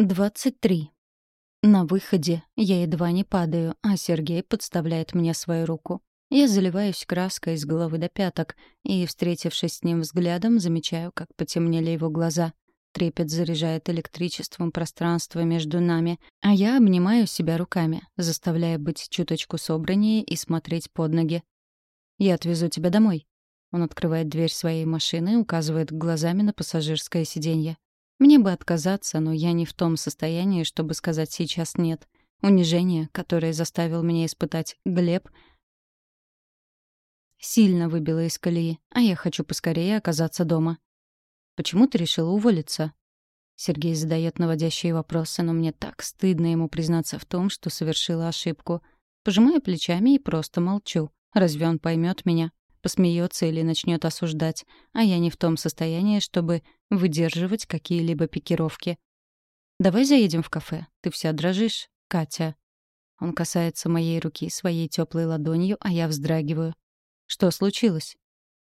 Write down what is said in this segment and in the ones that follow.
23. На выходе я едва не падаю, а Сергей подставляет мне свою руку. Я заливаюсь краской с головы до пяток и, встретившись с ним взглядом, замечаю, как потемнели его глаза. Трепет заряжает электричеством пространство между нами, а я обнимаю себя руками, заставляя быть чуточку собраннее и смотреть под ноги. «Я отвезу тебя домой». Он открывает дверь своей машины и указывает глазами на пассажирское сиденье. Мне бы отказаться, но я не в том состоянии, чтобы сказать сейчас «нет». Унижение, которое заставил меня испытать Глеб, сильно выбило из колеи, а я хочу поскорее оказаться дома. «Почему ты решила уволиться?» Сергей задает наводящие вопросы, но мне так стыдно ему признаться в том, что совершила ошибку. Пожимаю плечами и просто молчу. Разве он поймет меня? Посмеется или начнет осуждать, а я не в том состоянии, чтобы выдерживать какие-либо пикировки. «Давай заедем в кафе. Ты вся дрожишь, Катя». Он касается моей руки своей теплой ладонью, а я вздрагиваю. «Что случилось?»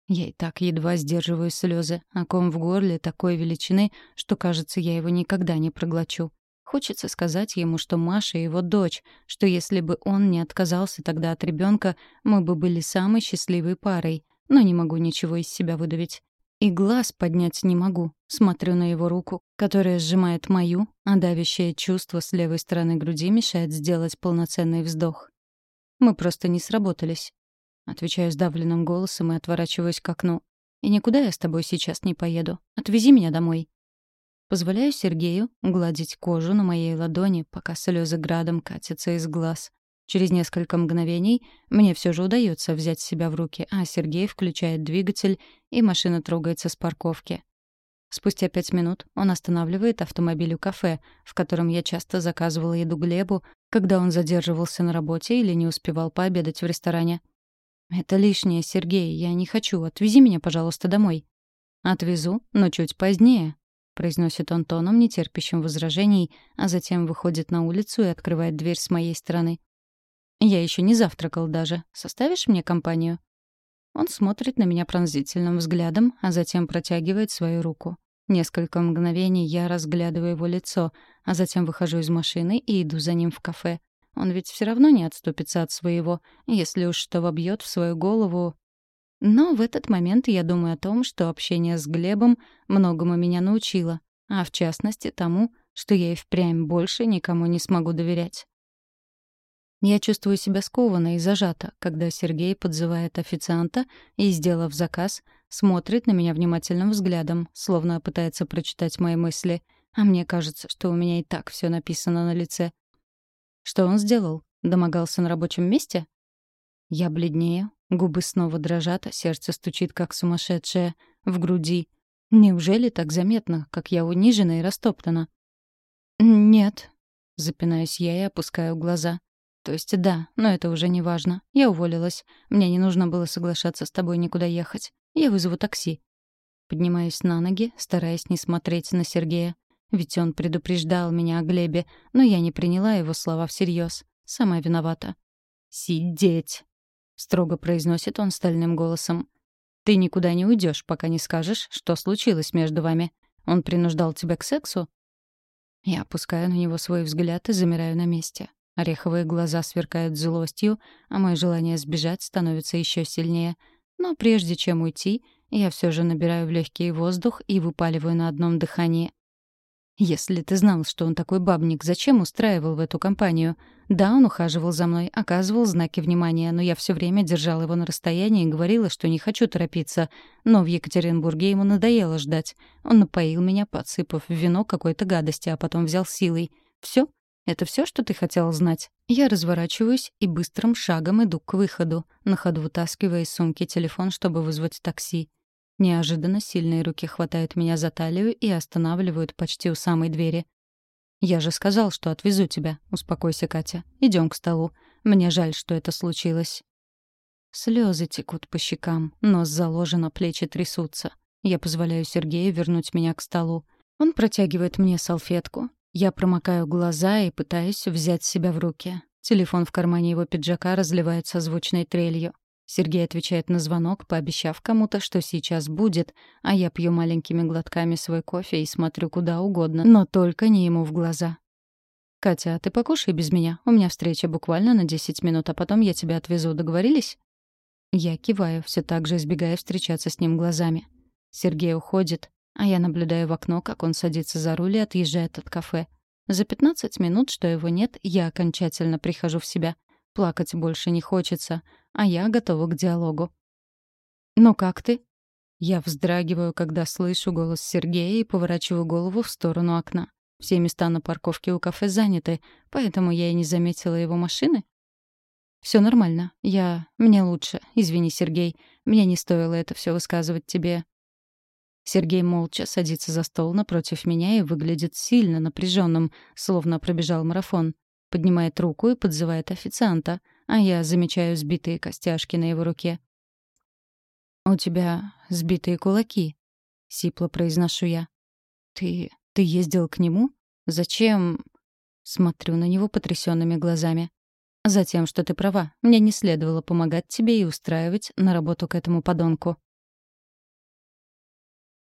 Я и так едва сдерживаю слезы, а ком в горле такой величины, что, кажется, я его никогда не проглочу. Хочется сказать ему, что Маша его дочь, что если бы он не отказался тогда от ребенка, мы бы были самой счастливой парой, но не могу ничего из себя выдавить. И глаз поднять не могу. Смотрю на его руку, которая сжимает мою, а давящее чувство с левой стороны груди мешает сделать полноценный вздох. Мы просто не сработались. Отвечаю сдавленным голосом и отворачиваюсь к окну. И никуда я с тобой сейчас не поеду. Отвези меня домой. Позволяю Сергею гладить кожу на моей ладони, пока слезы градом катятся из глаз. Через несколько мгновений мне все же удается взять себя в руки, а Сергей включает двигатель, и машина трогается с парковки. Спустя пять минут он останавливает автомобиль у кафе, в котором я часто заказывала еду Глебу, когда он задерживался на работе или не успевал пообедать в ресторане. «Это лишнее, Сергей, я не хочу. Отвези меня, пожалуйста, домой». «Отвезу, но чуть позднее», произносит он тоном, нетерпящим возражений, а затем выходит на улицу и открывает дверь с моей стороны. «Я еще не завтракал даже. Составишь мне компанию?» Он смотрит на меня пронзительным взглядом, а затем протягивает свою руку. Несколько мгновений я разглядываю его лицо, а затем выхожу из машины и иду за ним в кафе. Он ведь все равно не отступится от своего, если уж что вобьет в свою голову, но в этот момент я думаю о том, что общение с Глебом многому меня научило, а в частности тому, что я и впрямь больше никому не смогу доверять. Я чувствую себя скованно и зажата, когда Сергей подзывает официанта и, сделав заказ, смотрит на меня внимательным взглядом, словно пытается прочитать мои мысли, а мне кажется, что у меня и так все написано на лице. Что он сделал? Домогался на рабочем месте? Я бледнею, Губы снова дрожат, а сердце стучит, как сумасшедшее, в груди. Неужели так заметно, как я унижена и растоптана? «Нет», — запинаюсь я и опускаю глаза. «То есть да, но это уже не важно. Я уволилась. Мне не нужно было соглашаться с тобой никуда ехать. Я вызову такси». Поднимаюсь на ноги, стараясь не смотреть на Сергея. Ведь он предупреждал меня о Глебе, но я не приняла его слова всерьез. Сама виновата. «Сидеть!» Строго произносит он стальным голосом. Ты никуда не уйдешь, пока не скажешь, что случилось между вами. Он принуждал тебя к сексу? Я опускаю на него свой взгляд и замираю на месте. Ореховые глаза сверкают злостью, а мое желание сбежать становится еще сильнее. Но прежде чем уйти, я все же набираю в легкий воздух и выпаливаю на одном дыхании. Если ты знал, что он такой бабник, зачем устраивал в эту компанию? Да, он ухаживал за мной, оказывал знаки внимания, но я все время держала его на расстоянии и говорила, что не хочу торопиться. Но в Екатеринбурге ему надоело ждать. Он напоил меня, подсыпав в вино какой-то гадости, а потом взял силой. Все? Это все, что ты хотел знать? Я разворачиваюсь и быстрым шагом иду к выходу, на ходу вытаскивая из сумки телефон, чтобы вызвать такси. Неожиданно сильные руки хватают меня за талию и останавливают почти у самой двери. «Я же сказал, что отвезу тебя. Успокойся, Катя. Идем к столу. Мне жаль, что это случилось». Слезы текут по щекам, нос заложено, плечи трясутся. Я позволяю Сергею вернуть меня к столу. Он протягивает мне салфетку. Я промокаю глаза и пытаюсь взять себя в руки. Телефон в кармане его пиджака разливается звучной трелью. Сергей отвечает на звонок, пообещав кому-то, что сейчас будет, а я пью маленькими глотками свой кофе и смотрю куда угодно, но только не ему в глаза. «Катя, ты покушай без меня. У меня встреча буквально на 10 минут, а потом я тебя отвезу. Договорились?» Я киваю, все так же избегая встречаться с ним глазами. Сергей уходит, а я наблюдаю в окно, как он садится за руль и отъезжает от кафе. За 15 минут, что его нет, я окончательно прихожу в себя. Плакать больше не хочется, а я готова к диалогу. «Ну как ты?» Я вздрагиваю, когда слышу голос Сергея и поворачиваю голову в сторону окна. Все места на парковке у кафе заняты, поэтому я и не заметила его машины. Все нормально. Я... Мне лучше. Извини, Сергей. Мне не стоило это все высказывать тебе. Сергей молча садится за стол напротив меня и выглядит сильно напряженным, словно пробежал марафон. Поднимает руку и подзывает официанта — а я замечаю сбитые костяшки на его руке. «У тебя сбитые кулаки», — сипло произношу я. «Ты... ты ездил к нему? Зачем?» Смотрю на него потрясенными глазами. «Затем, что ты права. Мне не следовало помогать тебе и устраивать на работу к этому подонку».